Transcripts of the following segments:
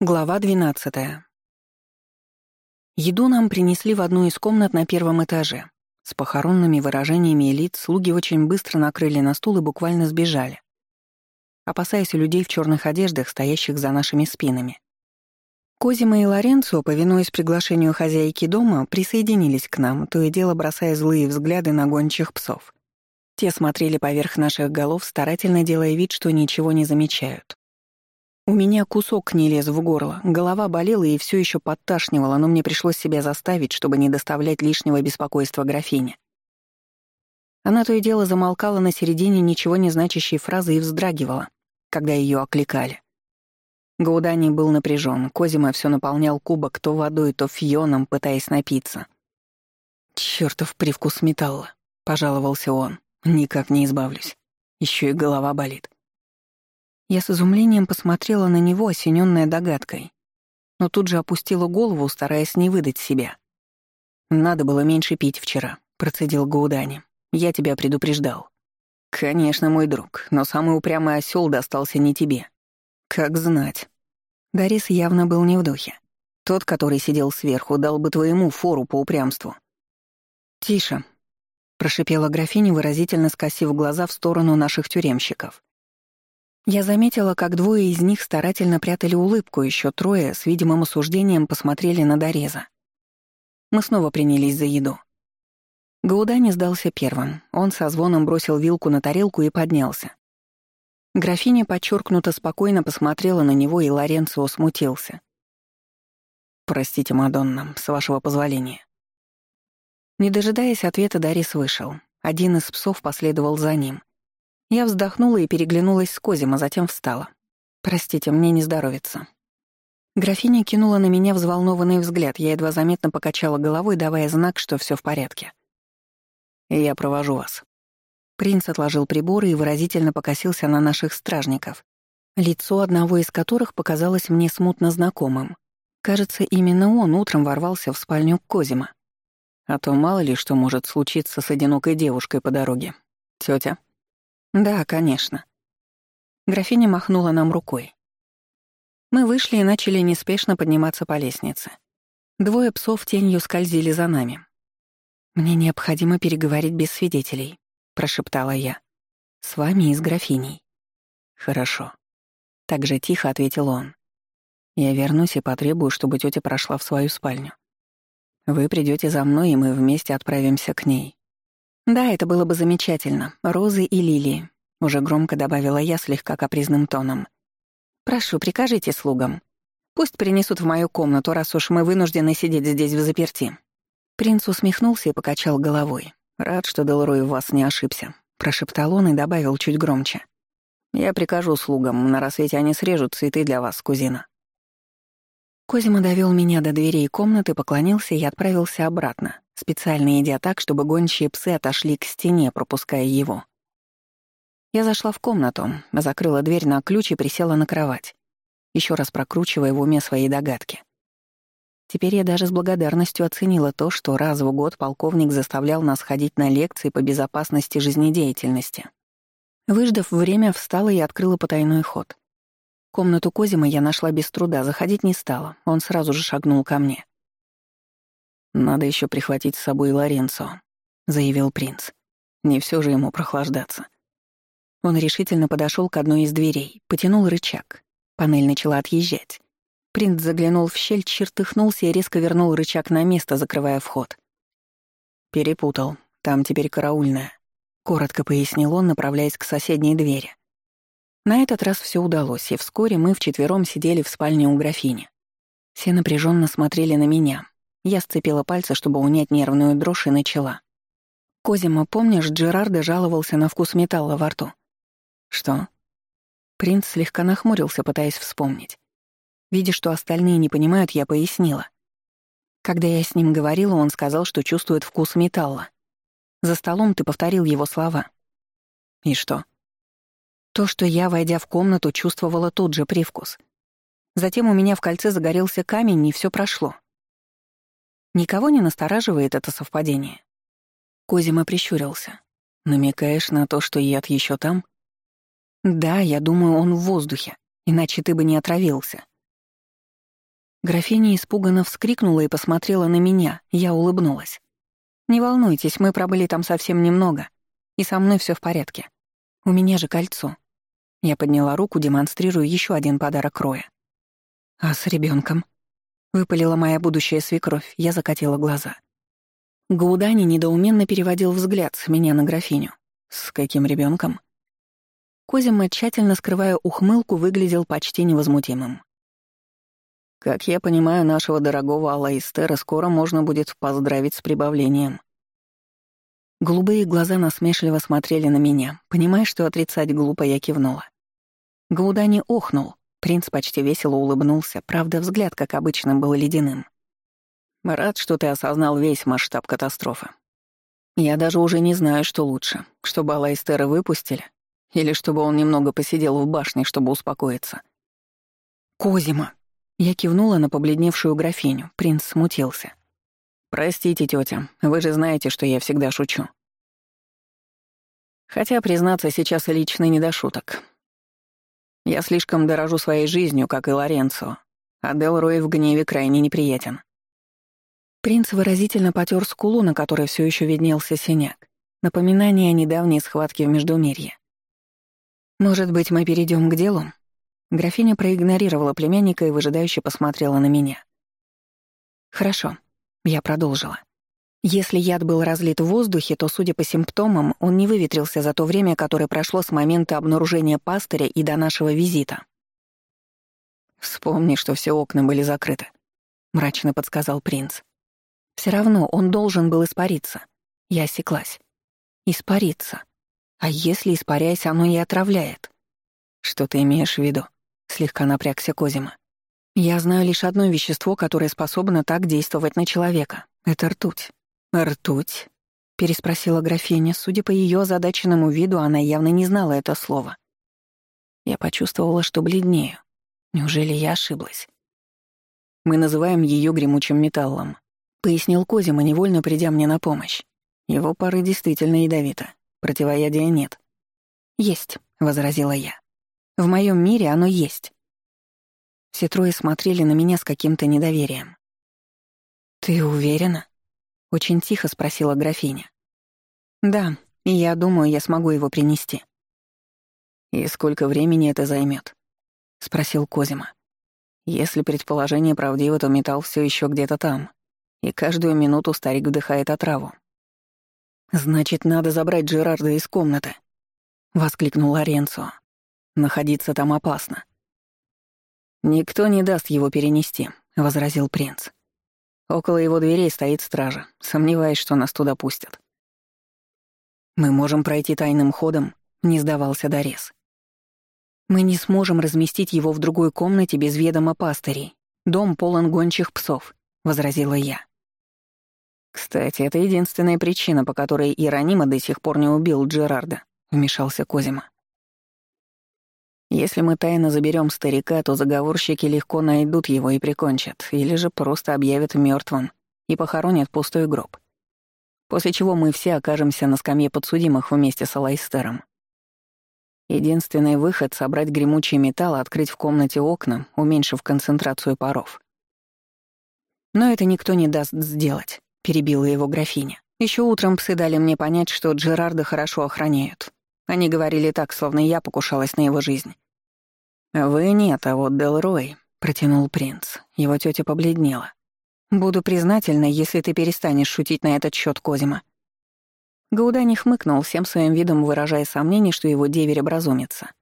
Глава 12. Еду нам принесли в одну из комнат на первом этаже. С похоронными выражениями лиц слуги очень быстро накрыли на стул и буквально сбежали, опасаясь людей в черных одеждах, стоящих за нашими спинами. Козима и Лоренцо, повинуясь приглашению хозяйки дома, присоединились к нам, то и дело бросая злые взгляды на гончих псов. Те смотрели поверх наших голов, старательно делая вид, что ничего не замечают. У меня кусок не лез в горло, голова болела и все еще подташнивала, но мне пришлось себя заставить, чтобы не доставлять лишнего беспокойства графине. Она то и дело замолкала на середине ничего не значащей фразы и вздрагивала, когда ее окликали. Гаудани был напряжен, Козима все наполнял кубок то водой, то фьоном, пытаясь напиться. Чертов привкус металла», — пожаловался он. «Никак не избавлюсь. Еще и голова болит». Я с изумлением посмотрела на него, осененная догадкой, но тут же опустила голову, стараясь не выдать себя. «Надо было меньше пить вчера», — процедил Гаудани. «Я тебя предупреждал». «Конечно, мой друг, но самый упрямый осел достался не тебе». «Как знать». Дарис явно был не в духе. Тот, который сидел сверху, дал бы твоему фору по упрямству. «Тише», — прошипела графиня, выразительно скосив глаза в сторону наших тюремщиков. Я заметила, как двое из них старательно прятали улыбку, еще трое с видимым осуждением посмотрели на Дореза. Мы снова принялись за еду. Гауда не сдался первым. Он со звоном бросил вилку на тарелку и поднялся. Графиня подчеркнуто спокойно посмотрела на него, и Лоренцио смутился. «Простите, Мадонна, с вашего позволения». Не дожидаясь ответа, Дарис вышел. Один из псов последовал за ним — я вздохнула и переглянулась с Козем, а затем встала. «Простите, мне не здоровится». Графиня кинула на меня взволнованный взгляд, я едва заметно покачала головой, давая знак, что все в порядке. «Я провожу вас». Принц отложил приборы и выразительно покосился на наших стражников, лицо одного из которых показалось мне смутно знакомым. Кажется, именно он утром ворвался в спальню Козима. А то мало ли что может случиться с одинокой девушкой по дороге. Тетя. «Да, конечно». Графиня махнула нам рукой. Мы вышли и начали неспешно подниматься по лестнице. Двое псов тенью скользили за нами. «Мне необходимо переговорить без свидетелей», — прошептала я. «С вами и с графиней». «Хорошо». Так же тихо ответил он. «Я вернусь и потребую, чтобы тетя прошла в свою спальню. Вы придете за мной, и мы вместе отправимся к ней. «Да, это было бы замечательно. Розы и лилии», — уже громко добавила я слегка капризным тоном. «Прошу, прикажите слугам. Пусть принесут в мою комнату, раз уж мы вынуждены сидеть здесь в заперти». Принц усмехнулся и покачал головой. «Рад, что Делрой в вас не ошибся», — прошептал он и добавил чуть громче. «Я прикажу слугам, на рассвете они срежут цветы для вас, кузина». Козима довел меня до дверей комнаты, поклонился и отправился обратно, специально идя так, чтобы гончие псы отошли к стене, пропуская его. Я зашла в комнату, закрыла дверь на ключ и присела на кровать, еще раз прокручивая в уме свои догадки. Теперь я даже с благодарностью оценила то, что раз в год полковник заставлял нас ходить на лекции по безопасности жизнедеятельности. Выждав время, встала и открыла потайной ход. Комнату Козима я нашла без труда, заходить не стала, он сразу же шагнул ко мне. «Надо еще прихватить с собой Лоренцо», — заявил принц. «Не все же ему прохлаждаться». Он решительно подошел к одной из дверей, потянул рычаг. Панель начала отъезжать. Принц заглянул в щель, чертыхнулся и резко вернул рычаг на место, закрывая вход. «Перепутал. Там теперь караульная», — коротко пояснил он, направляясь к соседней двери. На этот раз все удалось, и вскоре мы вчетвером сидели в спальне у графини. Все напряженно смотрели на меня, я сцепила пальцы, чтобы унять нервную дрожь, и начала. «Козима, помнишь, Джерарда жаловался на вкус металла во рту?» «Что?» Принц слегка нахмурился, пытаясь вспомнить. Видя, что остальные не понимают, я пояснила. Когда я с ним говорила, он сказал, что чувствует вкус металла. За столом ты повторил его слова. И что? То, что я, войдя в комнату, чувствовала тот же привкус. Затем у меня в кольце загорелся камень, и все прошло. Никого не настораживает это совпадение. Козима прищурился. «Намекаешь на то, что яд еще там?» «Да, я думаю, он в воздухе, иначе ты бы не отравился». Графиня испуганно вскрикнула и посмотрела на меня, я улыбнулась. «Не волнуйтесь, мы пробыли там совсем немного, и со мной все в порядке. У меня же кольцо». Я подняла руку, демонстрируя еще один подарок Роя. «А с ребенком? Выпалила моя будущая свекровь, я закатила глаза. Гаудани недоуменно переводил взгляд с меня на графиню. «С каким ребенком? Козима, тщательно скрывая ухмылку, выглядел почти невозмутимым. «Как я понимаю, нашего дорогого Алаистера скоро можно будет поздравить с прибавлением». Голубые глаза насмешливо смотрели на меня. Понимая, что отрицать глупо, я кивнула. Гаудани охнул. Принц почти весело улыбнулся, правда, взгляд, как обычно, был ледяным. «Рад, что ты осознал весь масштаб катастрофы. Я даже уже не знаю, что лучше, чтобы Алайстера выпустили или чтобы он немного посидел в башне, чтобы успокоиться. «Козима!» Я кивнула на побледневшую графиню. Принц смутился. «Простите, тетя, вы же знаете, что я всегда шучу». Хотя, признаться, сейчас лично не до шуток. Я слишком дорожу своей жизнью, как и Лоренцо, а Делрой в гневе крайне неприятен. Принц выразительно потер скулу, на которой все еще виднелся синяк. Напоминание о недавней схватке в Междумирье. «Может быть, мы перейдем к делу?» Графиня проигнорировала племянника и выжидающе посмотрела на меня. «Хорошо», — я продолжила. «Если яд был разлит в воздухе, то, судя по симптомам, он не выветрился за то время, которое прошло с момента обнаружения пастыря и до нашего визита». «Вспомни, что все окна были закрыты», — мрачно подсказал принц. Все равно он должен был испариться». Я осеклась. «Испариться. А если, испаряясь, оно и отравляет? Что ты имеешь в виду? Слегка напрягся Козима. Я знаю лишь одно вещество, которое способно так действовать на человека. Это ртуть. Ртуть? Переспросила графиня. Судя по ее озадаченному виду, она явно не знала это слово. Я почувствовала, что бледнею. Неужели я ошиблась? Мы называем ее гремучим металлом, пояснил Козима, невольно придя мне на помощь. Его пары действительно ядовита. Противоядия нет. «Есть», — возразила я. «В моем мире оно есть». Все трое смотрели на меня с каким-то недоверием. «Ты уверена?» — очень тихо спросила графиня. «Да, и я думаю, я смогу его принести». «И сколько времени это займет? спросил Козима. «Если предположение правдиво, то металл все еще где-то там, и каждую минуту старик вдыхает отраву. «Значит, надо забрать Джерарда из комнаты», — воскликнул Лоренцо. «Находиться там опасно». «Никто не даст его перенести», — возразил принц. «Около его дверей стоит стража, сомневаясь, что нас туда пустят». «Мы можем пройти тайным ходом», — не сдавался Дорес. «Мы не сможем разместить его в другой комнате без ведома пастырей. Дом полон гончих псов», — возразила я. «Кстати, это единственная причина, по которой Иеронима до сих пор не убил Джерарда», — вмешался Козима. «Если мы тайно заберем старика, то заговорщики легко найдут его и прикончат, или же просто объявят мертвым и похоронят пустой гроб. После чего мы все окажемся на скамье подсудимых вместе с Алайстером. Единственный выход — собрать гремучий металл, открыть в комнате окна, уменьшив концентрацию паров. Но это никто не даст сделать перебила его графиня. Еще утром псы дали мне понять, что Джерарда хорошо охраняют. Они говорили так, словно я покушалась на его жизнь. «Вы нет, а вот Делрой», — протянул принц. Его тетя побледнела. «Буду признательна, если ты перестанешь шутить на этот счет, Козима». Гаудани хмыкнул, всем своим видом выражая сомнение, что его деверь образумится.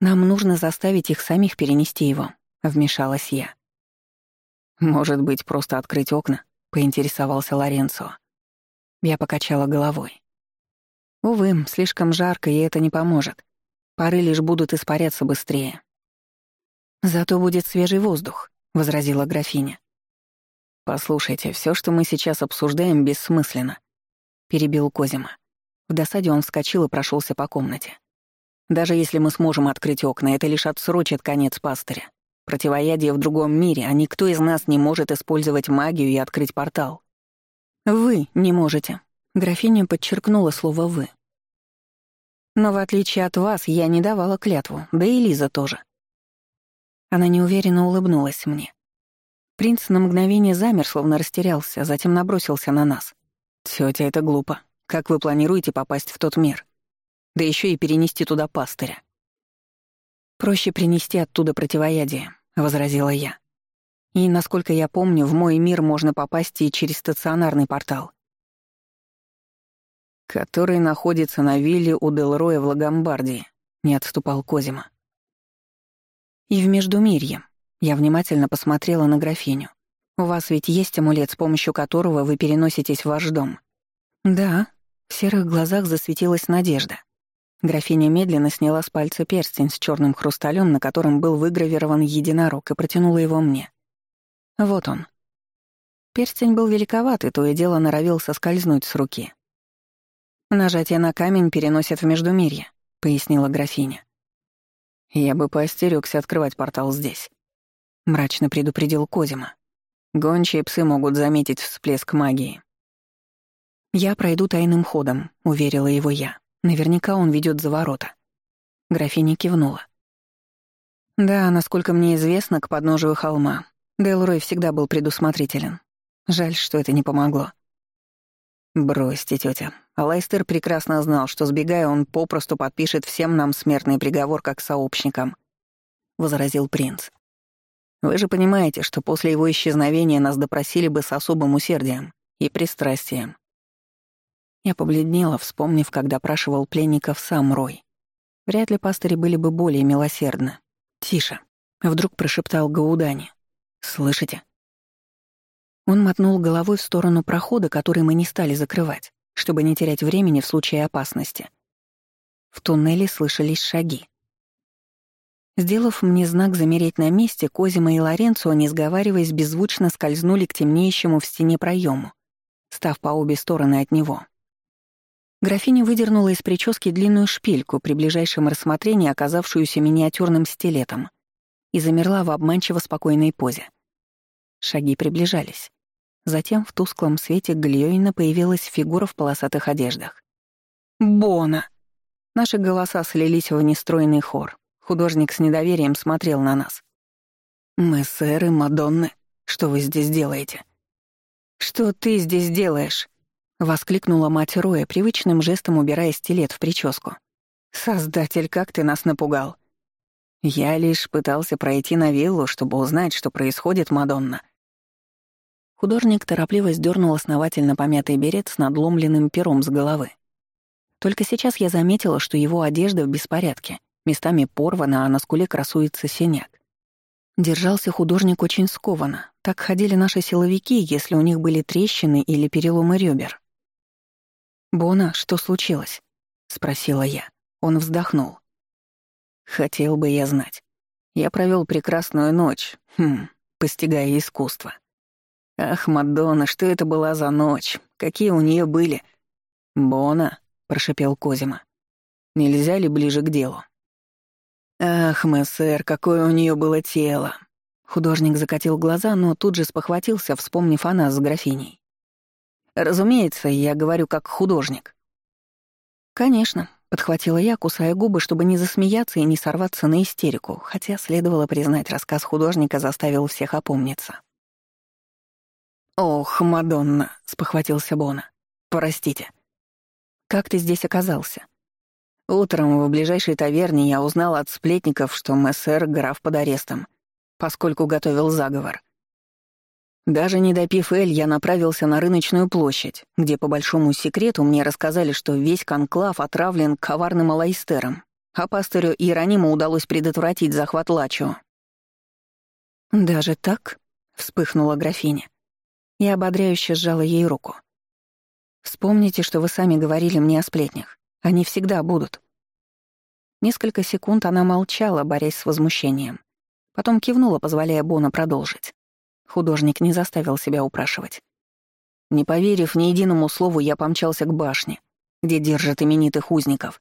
«Нам нужно заставить их самих перенести его», — вмешалась я. «Может быть, просто открыть окна?» поинтересовался Лоренцо. Я покачала головой. Увы, слишком жарко, и это не поможет. Пары лишь будут испаряться быстрее. Зато будет свежий воздух, возразила графиня. Послушайте, все, что мы сейчас обсуждаем, бессмысленно, перебил Козима. В досаде он вскочил и прошелся по комнате. Даже если мы сможем открыть окна, это лишь отсрочит конец пастыря. Противоядие в другом мире, а никто из нас не может использовать магию и открыть портал. Вы не можете. Графиня подчеркнула слово «вы». Но в отличие от вас, я не давала клятву, да и Лиза тоже. Она неуверенно улыбнулась мне. Принц на мгновение замер, словно растерялся, затем набросился на нас. «Тётя, это глупо. Как вы планируете попасть в тот мир? Да еще и перенести туда пастыря». «Проще принести оттуда противоядие», — возразила я. «И, насколько я помню, в мой мир можно попасть и через стационарный портал». «Который находится на вилле у Делроя в Лагомбардии», — не отступал Козима. «И в Междумирье», я внимательно посмотрела на графиню. «У вас ведь есть амулет, с помощью которого вы переноситесь в ваш дом?» «Да». В серых глазах засветилась надежда. Графиня медленно сняла с пальца перстень с черным хрусталем, на котором был выгравирован единорог, и протянула его мне. Вот он. Перстень был великоват, и то и дело норовил соскользнуть с руки. «Нажатие на камень переносит в Междумирье», — пояснила графиня. «Я бы поостерёгся открывать портал здесь», — мрачно предупредил Козима. «Гончие псы могут заметить всплеск магии». «Я пройду тайным ходом», — уверила его я. «Наверняка он ведет за ворота». Графиня кивнула. «Да, насколько мне известно, к подножию холма. Делрой всегда был предусмотрителен. Жаль, что это не помогло». «Бросьте, тетя. Алайстер прекрасно знал, что, сбегая, он попросту подпишет всем нам смертный приговор как сообщникам», — возразил принц. Вы же понимаете, что после его исчезновения нас допросили бы с особым усердием и пристрастием. Я побледнела, вспомнив, как допрашивал пленников сам Рой. Вряд ли пастыри были бы более милосердны. «Тише», — вдруг прошептал Гаудани. «Слышите?» Он мотнул головой в сторону прохода, который мы не стали закрывать, чтобы не терять времени в случае опасности. В туннеле слышались шаги. Сделав мне знак замереть на месте, Козима и Лоренцо, не сговариваясь, беззвучно скользнули к темнеющему в стене проему, став по обе стороны от него. Графиня выдернула из прически длинную шпильку, при ближайшем рассмотрении оказавшуюся миниатюрным стилетом, и замерла в обманчиво спокойной позе. Шаги приближались. Затем в тусклом свете Глиоина появилась фигура в полосатых одеждах. «Бона!» Наши голоса слились в нестройный хор. Художник с недоверием смотрел на нас. «Мессеры, Мадонны, что вы здесь делаете?» «Что ты здесь делаешь?» — воскликнула мать Роя, привычным жестом убирая стилет в прическу. «Создатель, как ты нас напугал!» «Я лишь пытался пройти на виллу, чтобы узнать, что происходит, Мадонна». Художник торопливо сдернул основательно помятый берет с надломленным пером с головы. Только сейчас я заметила, что его одежда в беспорядке — местами порвана, а на скуле красуется синяк. Держался художник очень скованно. Так ходили наши силовики, если у них были трещины или переломы ребер. «Бона, что случилось?» — спросила я. Он вздохнул. «Хотел бы я знать. Я провел прекрасную ночь, хм, постигая искусство. Ах, Мадонна, что это была за ночь? Какие у нее были...» «Бона», — прошипел Козима. «Нельзя ли ближе к делу?» «Ах, мессер, какое у нее было тело!» Художник закатил глаза, но тут же спохватился, вспомнив о нас с графиней. «Разумеется, я говорю как художник». «Конечно», — подхватила я, кусая губы, чтобы не засмеяться и не сорваться на истерику, хотя следовало признать, рассказ художника заставил всех опомниться. «Ох, Мадонна», — спохватился Бона. «Простите». «Как ты здесь оказался?» Утром в ближайшей таверне я узнал от сплетников, что МСР граф под арестом, поскольку готовил заговор. Даже не допив Эль, я направился на рыночную площадь, где по большому секрету мне рассказали, что весь конклав отравлен коварным алайстером, а пастырю Иерониму удалось предотвратить захват Лачо. «Даже так?» — вспыхнула графиня. Я ободряюще сжала ей руку. «Вспомните, что вы сами говорили мне о сплетнях. Они всегда будут. Несколько секунд она молчала, борясь с возмущением. Потом кивнула, позволяя Бона продолжить. Художник не заставил себя упрашивать. Не поверив ни единому слову, я помчался к башне, где держат именитых узников.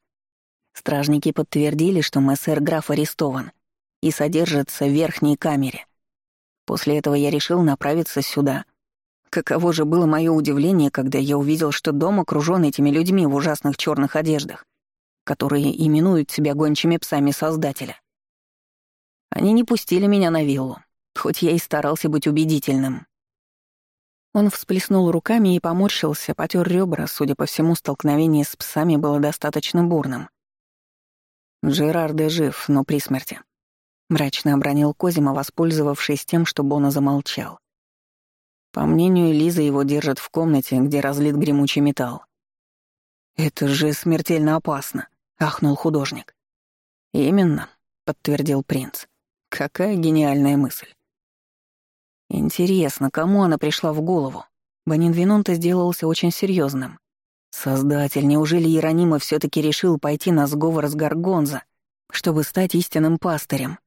Стражники подтвердили, что мессер граф арестован и содержится в верхней камере. После этого я решил направиться сюда. Каково же было мое удивление, когда я увидел, что дом окружен этими людьми в ужасных черных одеждах которые именуют себя гончими псами Создателя. Они не пустили меня на виллу. хоть я и старался быть убедительным. Он всплеснул руками и поморщился, потер ребра, судя по всему, столкновение с псами было достаточно бурным. Джерарде жив, но при смерти. Мрачно обронил Козима, воспользовавшись тем, что Бона замолчал. По мнению Лизы, его держат в комнате, где разлит гремучий металл. «Это же смертельно опасно», — ахнул художник. «Именно», — подтвердил принц. «Какая гениальная мысль. Интересно, кому она пришла в голову? Банинвинонта сделался очень серьезным. Создатель, неужели Иеронима все таки решил пойти на сговор с Гаргонза, чтобы стать истинным пастырем?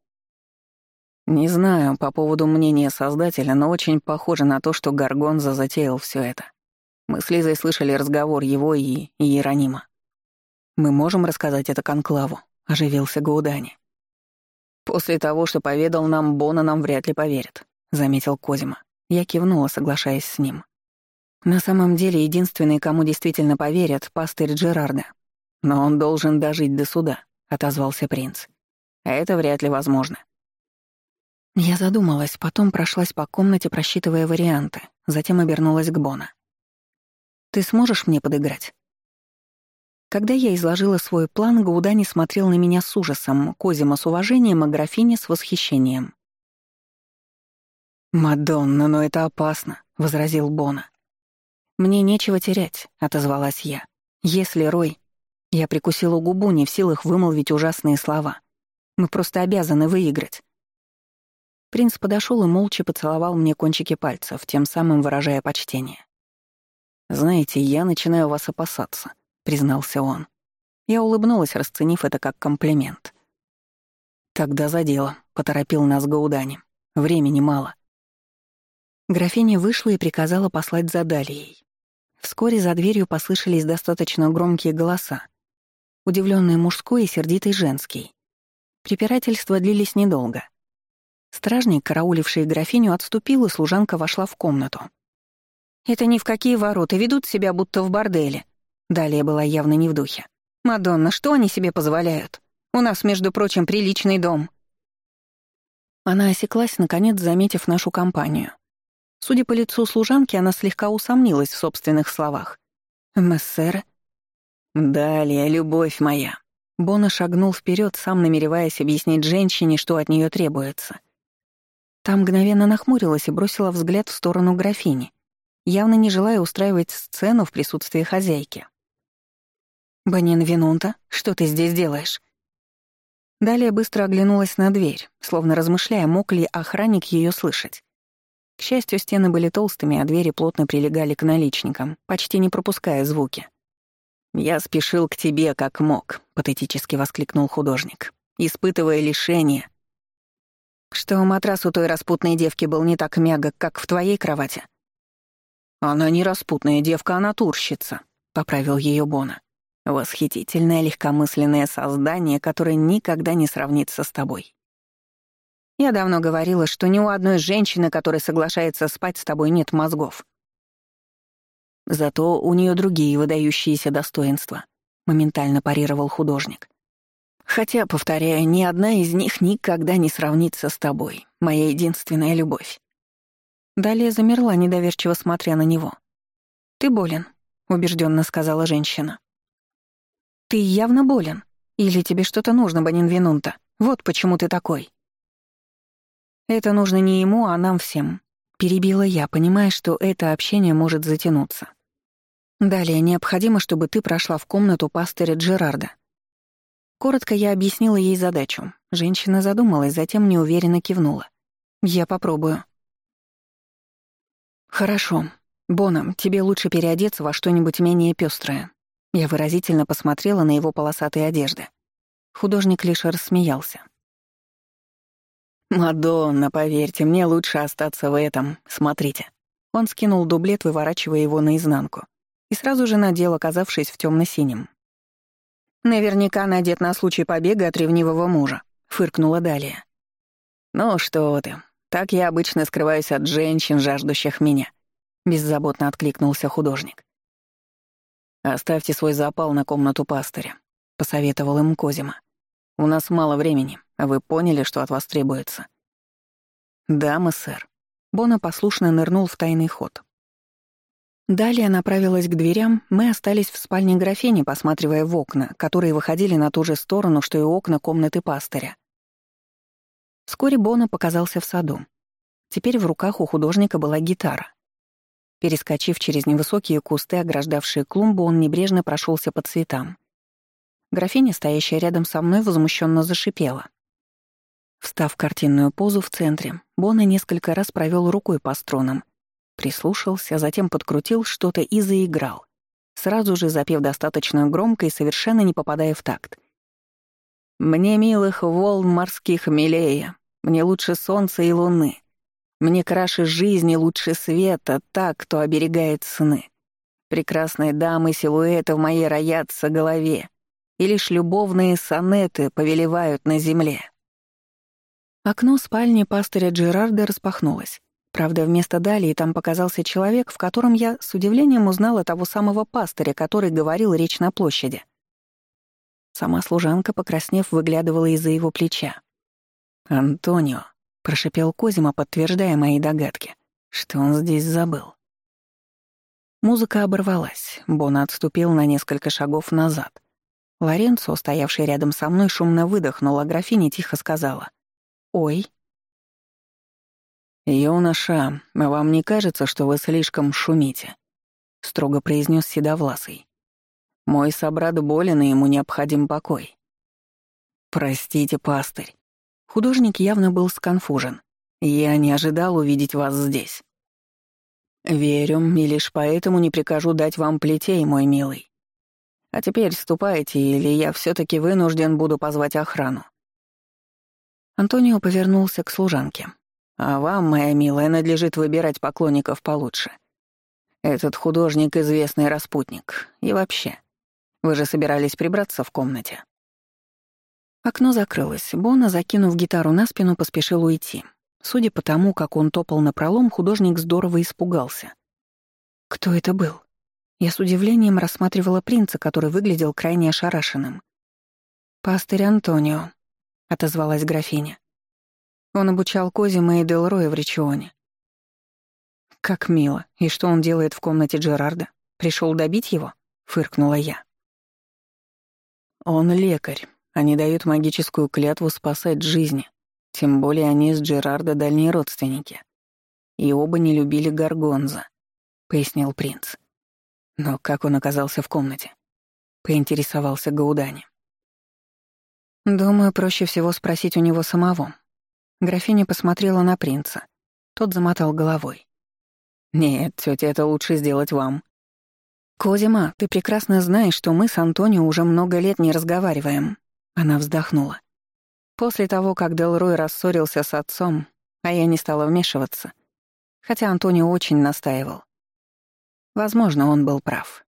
Не знаю по поводу мнения Создателя, но очень похоже на то, что Гаргонза затеял все это. Мы с Лизой слышали разговор его и Иеронима. «Мы можем рассказать это Конклаву», — оживился Гаудани. «После того, что поведал нам Бона, нам вряд ли поверят заметил Козима. Я кивнула, соглашаясь с ним. На самом деле, единственный, кому действительно поверят, пастырь Джерарда. Но он должен дожить до суда, отозвался принц. А это вряд ли возможно. Я задумалась, потом прошлась по комнате, просчитывая варианты, затем обернулась к Бона. «Ты сможешь мне подыграть?» Когда я изложила свой план, Гаудани смотрел на меня с ужасом, Козима с уважением, а графиня с восхищением. «Мадонна, но это опасно», — возразил Бона. «Мне нечего терять», — отозвалась я. «Если Рой...» Я прикусила губу, не в силах вымолвить ужасные слова. «Мы просто обязаны выиграть». Принц подошел и молча поцеловал мне кончики пальцев, тем самым выражая почтение. «Знаете, я начинаю вас опасаться», — признался он. Я улыбнулась, расценив это как комплимент. «Тогда за дело», — поторопил нас Гаудани. «Времени мало». Графиня вышла и приказала послать за Далией. Вскоре за дверью послышались достаточно громкие голоса. Удивленный мужской и сердитый женский. Препирательства длились недолго. Стражник, карауливший графиню, отступил, и служанка вошла в комнату. «Это ни в какие ворота, ведут себя будто в борделе». Далее была явно не в духе. «Мадонна, что они себе позволяют? У нас, между прочим, приличный дом». Она осеклась, наконец, заметив нашу компанию. Судя по лицу служанки, она слегка усомнилась в собственных словах. «Мессер?» «Далее, любовь моя». Бона шагнул вперед, сам намереваясь объяснить женщине, что от нее требуется. Та мгновенно нахмурилась и бросила взгляд в сторону графини, явно не желая устраивать сцену в присутствии хозяйки. «Банин Винунта, что ты здесь делаешь?» Далее быстро оглянулась на дверь, словно размышляя, мог ли охранник ее слышать. К счастью, стены были толстыми, а двери плотно прилегали к наличникам, почти не пропуская звуки. «Я спешил к тебе как мог», — патетически воскликнул художник, испытывая лишение. «Что матрас у той распутной девки был не так мягок, как в твоей кровати?» «Она не распутная девка, она турщица», — поправил ее Бона. «Восхитительное легкомысленное создание, которое никогда не сравнится с тобой. Я давно говорила, что ни у одной женщины, которая соглашается спать с тобой, нет мозгов. Зато у нее другие выдающиеся достоинства, моментально парировал художник. Хотя, повторяю, ни одна из них никогда не сравнится с тобой, моя единственная любовь. Далее замерла, недоверчиво смотря на него. «Ты болен», — убежденно сказала женщина. «Ты явно болен. Или тебе что-то нужно, Банинвинунта? Вот почему ты такой». Это нужно не ему, а нам всем. Перебила я, понимая, что это общение может затянуться. Далее необходимо, чтобы ты прошла в комнату пастыря Джерарда. Коротко я объяснила ей задачу. Женщина задумалась, затем неуверенно кивнула. «Я попробую». «Хорошо. Бона, тебе лучше переодеться во что-нибудь менее пестрое. Я выразительно посмотрела на его полосатые одежды. Художник лишь рассмеялся. «Мадонна, поверьте, мне лучше остаться в этом. Смотрите». Он скинул дублет, выворачивая его наизнанку, и сразу же надел, оказавшись в темно синем «Наверняка надет на случай побега от ревнивого мужа», — фыркнула далее. «Ну что ты, так я обычно скрываюсь от женщин, жаждущих меня», — беззаботно откликнулся художник. «Оставьте свой запал на комнату пастыря», — посоветовал им Козима. «У нас мало времени. Вы поняли, что от вас требуется?» «Да, мы, сэр». Бона послушно нырнул в тайный ход. Далее направилась к дверям, мы остались в спальне графини, посматривая в окна, которые выходили на ту же сторону, что и окна комнаты пастыря. Вскоре Бона показался в саду. Теперь в руках у художника была гитара. Перескочив через невысокие кусты, ограждавшие клумбу, он небрежно прошелся по цветам. Графиня, стоящая рядом со мной, возмущенно зашипела. Встав в картинную позу в центре, Бона несколько раз провел рукой по струнам, прислушался, затем подкрутил что-то и заиграл, сразу же запев достаточно громко и совершенно не попадая в такт. «Мне милых волн морских милее, мне лучше солнца и луны, мне краше жизни лучше света, так, кто оберегает сны. Прекрасные дамы силуэты в моей роятся голове, и лишь любовные сонеты повелевают на земле». Окно спальни пастыря Джерарда распахнулось. Правда, вместо Далии там показался человек, в котором я с удивлением узнала того самого пастыря, который говорил речь на площади. Сама служанка, покраснев, выглядывала из-за его плеча. «Антонио», — прошипел Козима, подтверждая мои догадки, что он здесь забыл. Музыка оборвалась, Бона отступил на несколько шагов назад. Лоренцо, стоявший рядом со мной, шумно выдохнул, а графиня тихо сказала. «Ой». «Юноша, вам не кажется, что вы слишком шумите?» — строго произнес Седовласый. «Мой собрат болен, и ему необходим покой». «Простите, пастырь». Художник явно был сконфужен. «Я не ожидал увидеть вас здесь». «Верю, и лишь поэтому не прикажу дать вам плетей, мой милый. А теперь ступайте, или я все таки вынужден буду позвать охрану. Антонио повернулся к служанке. «А вам, моя милая, надлежит выбирать поклонников получше. Этот художник — известный распутник. И вообще, вы же собирались прибраться в комнате?» Окно закрылось. Бона, закинув гитару на спину, поспешил уйти. Судя по тому, как он топал на пролом, художник здорово испугался. Кто это был? Я с удивлением рассматривала принца, который выглядел крайне ошарашенным. «Пастырь Антонио», — отозвалась графиня. Он обучал Козима и Делроя в Ричионе. «Как мило. И что он делает в комнате Джерарда? Пришел добить его?» — фыркнула я. «Он лекарь. Они дают магическую клятву спасать жизни. Тем более они с Джерарда дальние родственники. И оба не любили Гаргонза», — пояснил принц. «Но как он оказался в комнате?» — поинтересовался Гаудани. Думаю, проще всего спросить у него самого. Графиня посмотрела на принца. Тот замотал головой. «Нет, тетя, это лучше сделать вам». «Козима, ты прекрасно знаешь, что мы с Антонио уже много лет не разговариваем». Она вздохнула. После того, как Делрой рассорился с отцом, а я не стала вмешиваться, хотя Антонио очень настаивал. Возможно, он был прав.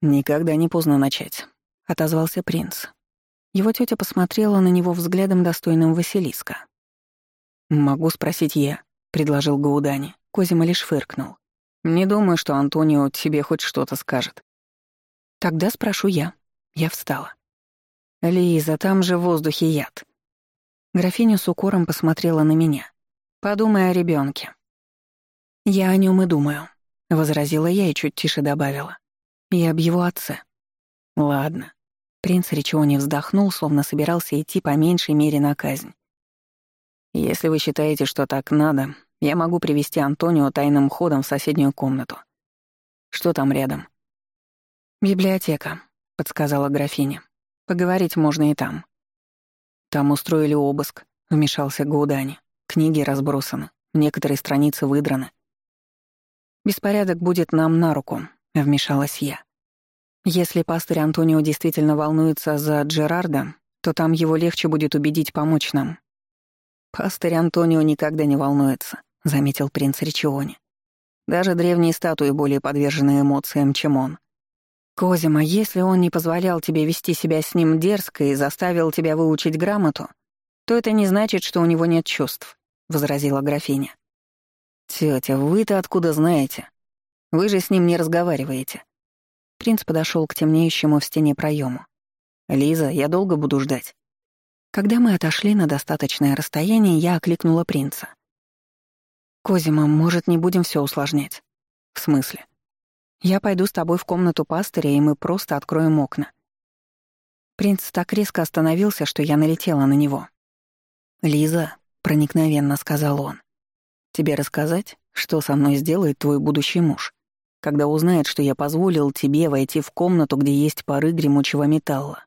«Никогда не поздно начать», — отозвался принц. Его тетя посмотрела на него взглядом достойным Василиска. «Могу спросить я», — предложил Гаудани. Козима лишь фыркнул. «Не думаю, что Антонио тебе хоть что-то скажет». «Тогда спрошу я». Я встала. «Лиза, там же в воздухе яд». Графиня с укором посмотрела на меня. «Подумай о ребенке. «Я о нем и думаю», — возразила я и чуть тише добавила. «И об его отце». «Ладно», Принц Ричиони вздохнул, словно собирался идти по меньшей мере на казнь. «Если вы считаете, что так надо, я могу привести Антонио тайным ходом в соседнюю комнату. Что там рядом?» «Библиотека», — подсказала графиня. «Поговорить можно и там». «Там устроили обыск», — вмешался Гаудани. «Книги разбросаны, некоторые страницы выдраны». «Беспорядок будет нам на руку», — вмешалась я. Если пастырь Антонио действительно волнуется за Джерарда, то там его легче будет убедить помочь нам. «Пастырь Антонио никогда не волнуется», — заметил принц Ричиони. «Даже древние статуи более подвержены эмоциям, чем он». «Козима, если он не позволял тебе вести себя с ним дерзко и заставил тебя выучить грамоту, то это не значит, что у него нет чувств», — возразила графиня. «Тётя, вы-то откуда знаете? Вы же с ним не разговариваете. Принц подошел к темнеющему в стене проему. «Лиза, я долго буду ждать?» Когда мы отошли на достаточное расстояние, я окликнула принца. «Козима, может, не будем все усложнять?» «В смысле?» «Я пойду с тобой в комнату пастыря, и мы просто откроем окна». Принц так резко остановился, что я налетела на него. «Лиза», — проникновенно сказал он, — «тебе рассказать, что со мной сделает твой будущий муж, когда узнает, что я позволил тебе войти в комнату, где есть пары гремучего металла?»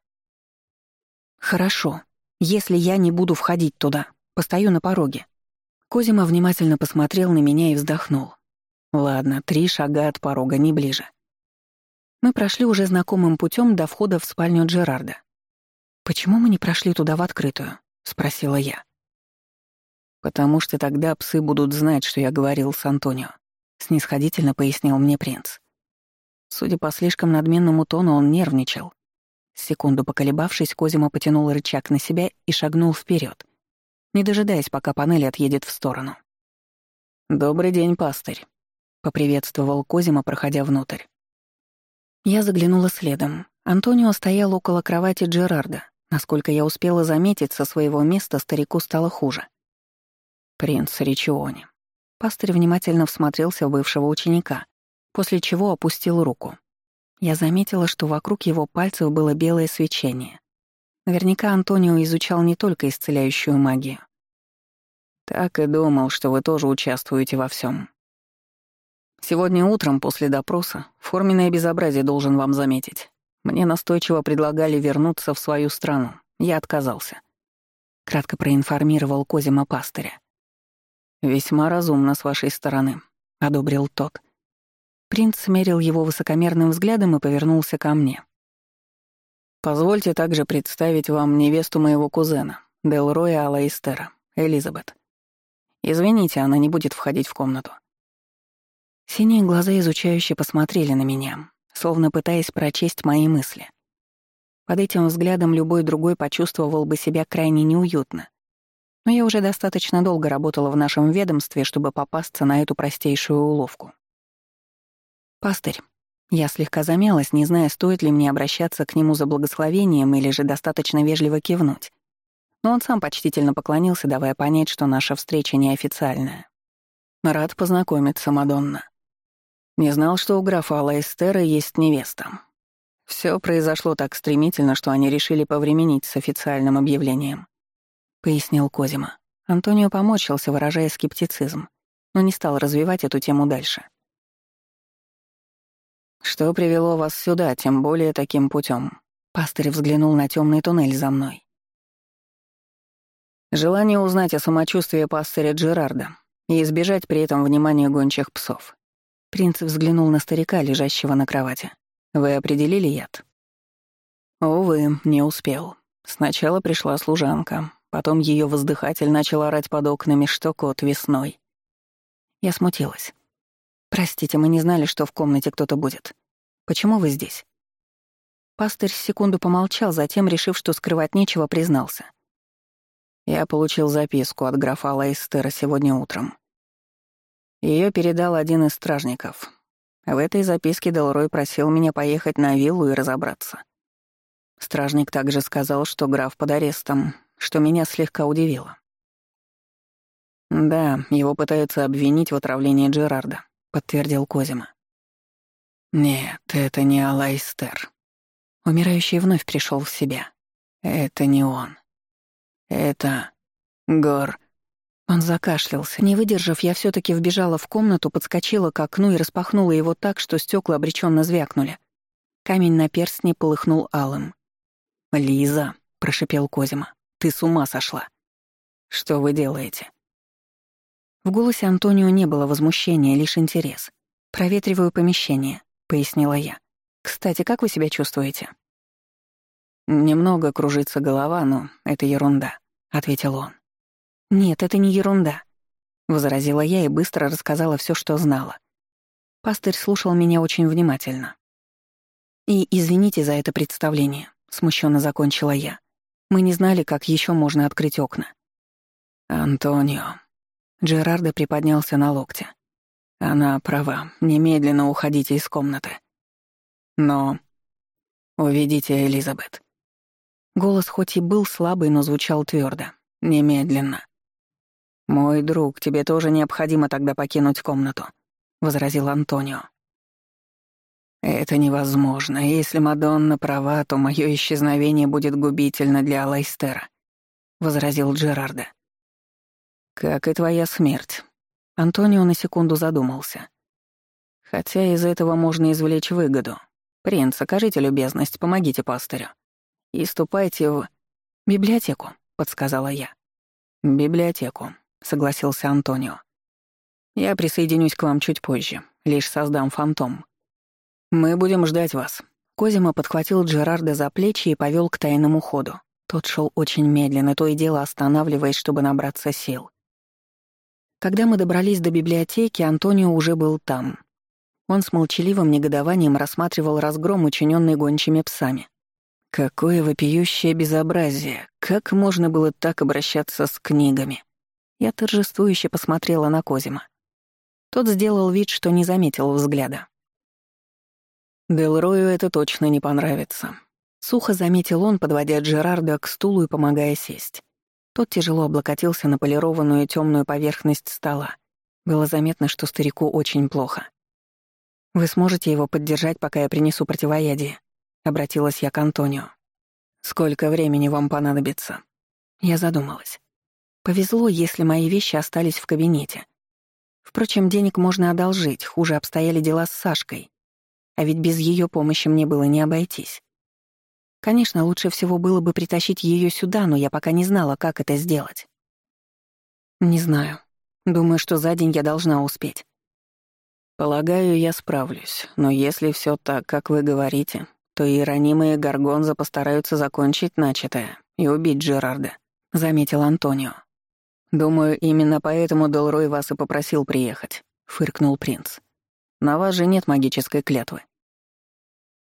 «Хорошо», если я не буду входить туда, постою на пороге. Козима внимательно посмотрел на меня и вздохнул. Ладно, три шага от порога, не ближе. Мы прошли уже знакомым путем до входа в спальню Джерарда. «Почему мы не прошли туда в открытую?» — спросила я. «Потому что тогда псы будут знать, что я говорил с Антонио», — снисходительно пояснил мне принц. Судя по слишком надменному тону, он нервничал, Секунду поколебавшись, Козима потянул рычаг на себя и шагнул вперед, не дожидаясь, пока панель отъедет в сторону. «Добрый день, пастырь», — поприветствовал Козима, проходя внутрь. Я заглянула следом. Антонио стоял около кровати Джерарда. Насколько я успела заметить, со своего места старику стало хуже. «Принц Ричиони». Пастырь внимательно всмотрелся в бывшего ученика, после чего опустил руку. Я заметила, что вокруг его пальцев было белое свечение. Наверняка Антонио изучал не только исцеляющую магию. Так и думал, что вы тоже участвуете во всем. Сегодня утром после допроса форменное безобразие должен вам заметить. Мне настойчиво предлагали вернуться в свою страну. Я отказался. Кратко проинформировал Козима пастыря. «Весьма разумно с вашей стороны», — одобрил тот. Принц смерил его высокомерным взглядом и повернулся ко мне. «Позвольте также представить вам невесту моего кузена, Делроя Алаистера, Элизабет. Извините, она не будет входить в комнату». Синие глаза изучающе посмотрели на меня, словно пытаясь прочесть мои мысли. Под этим взглядом любой другой почувствовал бы себя крайне неуютно. Но я уже достаточно долго работала в нашем ведомстве, чтобы попасться на эту простейшую уловку. «Пастырь». Я слегка замялась, не зная, стоит ли мне обращаться к нему за благословением или же достаточно вежливо кивнуть. Но он сам почтительно поклонился, давая понять, что наша встреча неофициальная. «Рад познакомиться, Мадонна. Не знал, что у графа Алайстера есть невеста. Все произошло так стремительно, что они решили повременить с официальным объявлением», — пояснил Козима. Антонио поморщился, выражая скептицизм, но не стал развивать эту тему дальше. «Что привело вас сюда, тем более таким путем? Пастырь взглянул на темный туннель за мной. Желание узнать о самочувствии пастыря Джерарда и избежать при этом внимания гончих псов. Принц взглянул на старика, лежащего на кровати. «Вы определили яд?» «Увы, не успел. Сначала пришла служанка, потом ее воздыхатель начал орать под окнами, что кот весной. Я смутилась. «Простите, мы не знали, что в комнате кто-то будет. Почему вы здесь?» Пастырь секунду помолчал, затем, решив, что скрывать нечего, признался. «Я получил записку от графа Лайстера сегодня утром. Ее передал один из стражников. В этой записке Делрой просил меня поехать на виллу и разобраться. Стражник также сказал, что граф под арестом, что меня слегка удивило. Да, его пытаются обвинить в отравлении Джерарда подтвердил Козима. Нет, это не Алайстер. Умирающий вновь пришел в себя. Это не он. Это Гор. Он закашлялся. Не выдержав, я все таки вбежала в комнату, подскочила к окну и распахнула его так, что стекла обреченно звякнули. Камень на перстне полыхнул алым. «Лиза», — прошипел Козима, — «ты с ума сошла». «Что вы делаете?» В голосе Антонио не было возмущения, лишь интерес. «Проветриваю помещение», — пояснила я. «Кстати, как вы себя чувствуете?» «Немного кружится голова, но это ерунда», — ответил он. «Нет, это не ерунда», — возразила я и быстро рассказала все, что знала. Пастырь слушал меня очень внимательно. «И извините за это представление», — смущенно закончила я. «Мы не знали, как еще можно открыть окна». «Антонио», Джерардо приподнялся на локте. Она права, немедленно уходите из комнаты. Но... Уведите Элизабет. Голос хоть и был слабый, но звучал твердо. Немедленно. «Мой друг, тебе тоже необходимо тогда покинуть комнату», — возразил Антонио. «Это невозможно. Если Мадонна права, то мое исчезновение будет губительно для Алайстера», — возразил Джерарда. «Как и твоя смерть». Антонио на секунду задумался. «Хотя из этого можно извлечь выгоду. Принц, окажите любезность, помогите пастырю. И ступайте в... библиотеку», — подсказала я. «Библиотеку», — согласился Антонио. «Я присоединюсь к вам чуть позже, лишь создам фантом. Мы будем ждать вас». Козима подхватил Джерарда за плечи и повел к тайному ходу. Тот шел очень медленно, то и дело останавливаясь, чтобы набраться сил. Когда мы добрались до библиотеки, Антонио уже был там. Он с молчаливым негодованием рассматривал разгром, учиненный гончими псами. Какое вопиющее безобразие! Как можно было так обращаться с книгами? Я торжествующе посмотрела на Козима. Тот сделал вид, что не заметил взгляда. Делрою это точно не понравится. Сухо заметил он, подводя Джерарда к стулу и помогая сесть. Тот тяжело облокотился на полированную темную поверхность стола. Было заметно, что старику очень плохо. «Вы сможете его поддержать, пока я принесу противоядие?» — обратилась я к Антонио. «Сколько времени вам понадобится?» Я задумалась. Повезло, если мои вещи остались в кабинете. Впрочем, денег можно одолжить, хуже обстояли дела с Сашкой. А ведь без ее помощи мне было не обойтись. Конечно, лучше всего было бы притащить ее сюда, но я пока не знала, как это сделать. Не знаю. Думаю, что за день я должна успеть. Полагаю, я справлюсь, но если все так, как вы говорите, то Иеронима и Гаргонза постараются закончить начатое и убить Джерарда, заметил Антонио. Думаю, именно поэтому Делрой вас и попросил приехать, фыркнул принц. На вас же нет магической клятвы.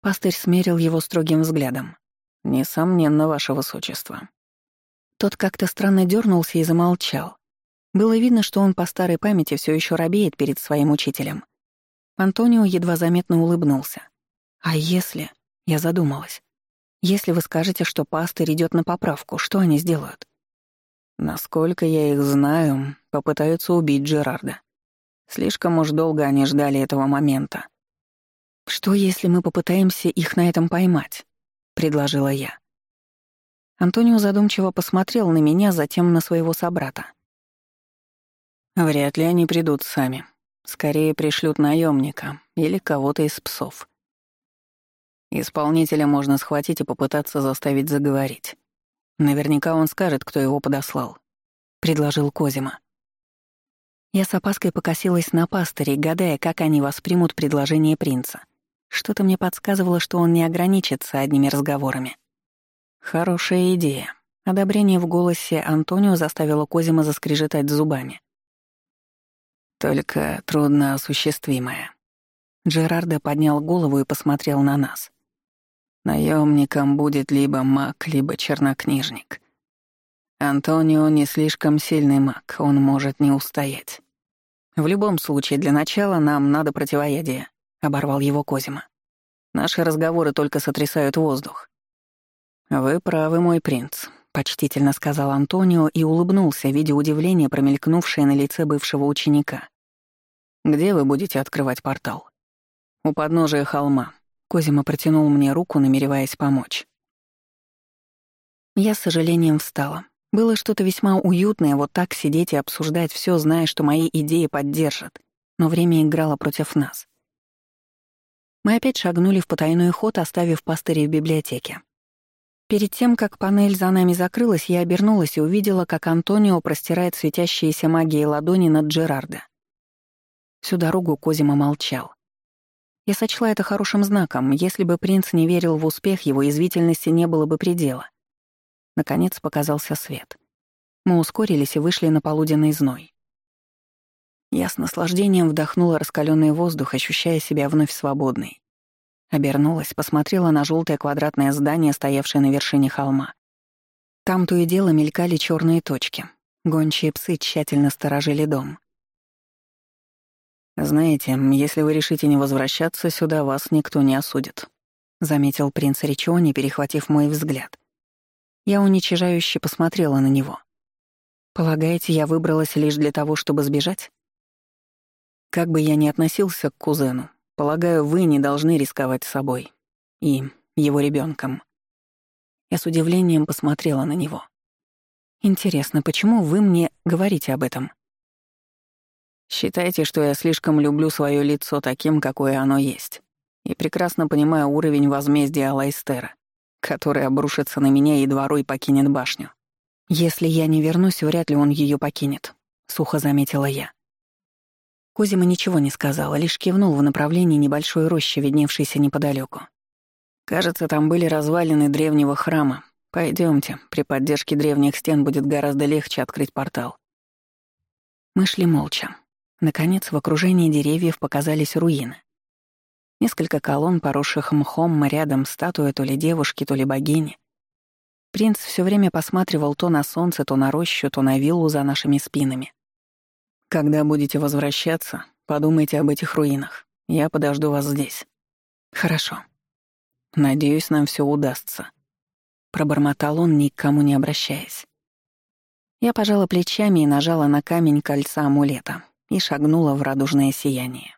Пастырь смерил его строгим взглядом. «Несомненно, ваше высочество». Тот как-то странно дернулся и замолчал. Было видно, что он по старой памяти все еще робеет перед своим учителем. Антонио едва заметно улыбнулся. «А если...» — я задумалась. «Если вы скажете, что пастырь идет на поправку, что они сделают?» «Насколько я их знаю, попытаются убить Джерарда. Слишком уж долго они ждали этого момента. Что, если мы попытаемся их на этом поймать? — предложила я. Антонио задумчиво посмотрел на меня, затем на своего собрата. «Вряд ли они придут сами. Скорее пришлют наемника или кого-то из псов. Исполнителя можно схватить и попытаться заставить заговорить. Наверняка он скажет, кто его подослал», — предложил Козима. Я с опаской покосилась на пастырей, гадая, как они воспримут предложение принца. Что-то мне подсказывало, что он не ограничится одними разговорами. Хорошая идея. Одобрение в голосе Антонио заставило Козима заскрежетать зубами. Только трудно осуществимое. Джерардо поднял голову и посмотрел на нас. Наемником будет либо маг, либо чернокнижник. Антонио не слишком сильный маг, он может не устоять. В любом случае, для начала нам надо противоядие. — оборвал его Козима. «Наши разговоры только сотрясают воздух». «Вы правы, мой принц», — почтительно сказал Антонио и улыбнулся, видя удивление, промелькнувшее на лице бывшего ученика. «Где вы будете открывать портал?» «У подножия холма». Козима протянул мне руку, намереваясь помочь. Я с сожалением встала. Было что-то весьма уютное вот так сидеть и обсуждать все, зная, что мои идеи поддержат. Но время играло против нас. Мы опять шагнули в потайной ход, оставив пастырей в библиотеке. Перед тем, как панель за нами закрылась, я обернулась и увидела, как Антонио простирает светящиеся магией ладони над Джерардо. Всю дорогу Козима молчал. Я сочла это хорошим знаком. Если бы принц не верил в успех, его извительности не было бы предела. Наконец показался свет. Мы ускорились и вышли на полуденный зной. Я с наслаждением вдохнула раскаленный воздух, ощущая себя вновь свободной. Обернулась, посмотрела на желтое квадратное здание, стоявшее на вершине холма. Там то и дело мелькали черные точки. Гончие псы тщательно сторожили дом. «Знаете, если вы решите не возвращаться сюда, вас никто не осудит», — заметил принц Ричони, перехватив мой взгляд. Я уничижающе посмотрела на него. «Полагаете, я выбралась лишь для того, чтобы сбежать?» Как бы я ни относился к кузену, полагаю, вы не должны рисковать собой и его ребенком. Я с удивлением посмотрела на него. Интересно, почему вы мне говорите об этом? Считайте, что я слишком люблю свое лицо таким, какое оно есть, и прекрасно понимаю уровень возмездия Алайстера, который обрушится на меня двору и покинет башню. Если я не вернусь, вряд ли он ее покинет, сухо заметила я. Козима ничего не сказал, а лишь кивнул в направлении небольшой рощи, видневшейся неподалеку. Кажется, там были развалины древнего храма. Пойдемте, при поддержке древних стен будет гораздо легче открыть портал. Мы шли молча. Наконец, в окружении деревьев показались руины. Несколько колонн, поросших мхом, рядом статуя то ли девушки, то ли богини. Принц все время посматривал то на солнце, то на рощу, то на виллу за нашими спинами. «Когда будете возвращаться, подумайте об этих руинах. Я подожду вас здесь». «Хорошо. Надеюсь, нам все удастся». Пробормотал он, ни к кому не обращаясь. Я пожала плечами и нажала на камень кольца амулета и шагнула в радужное сияние.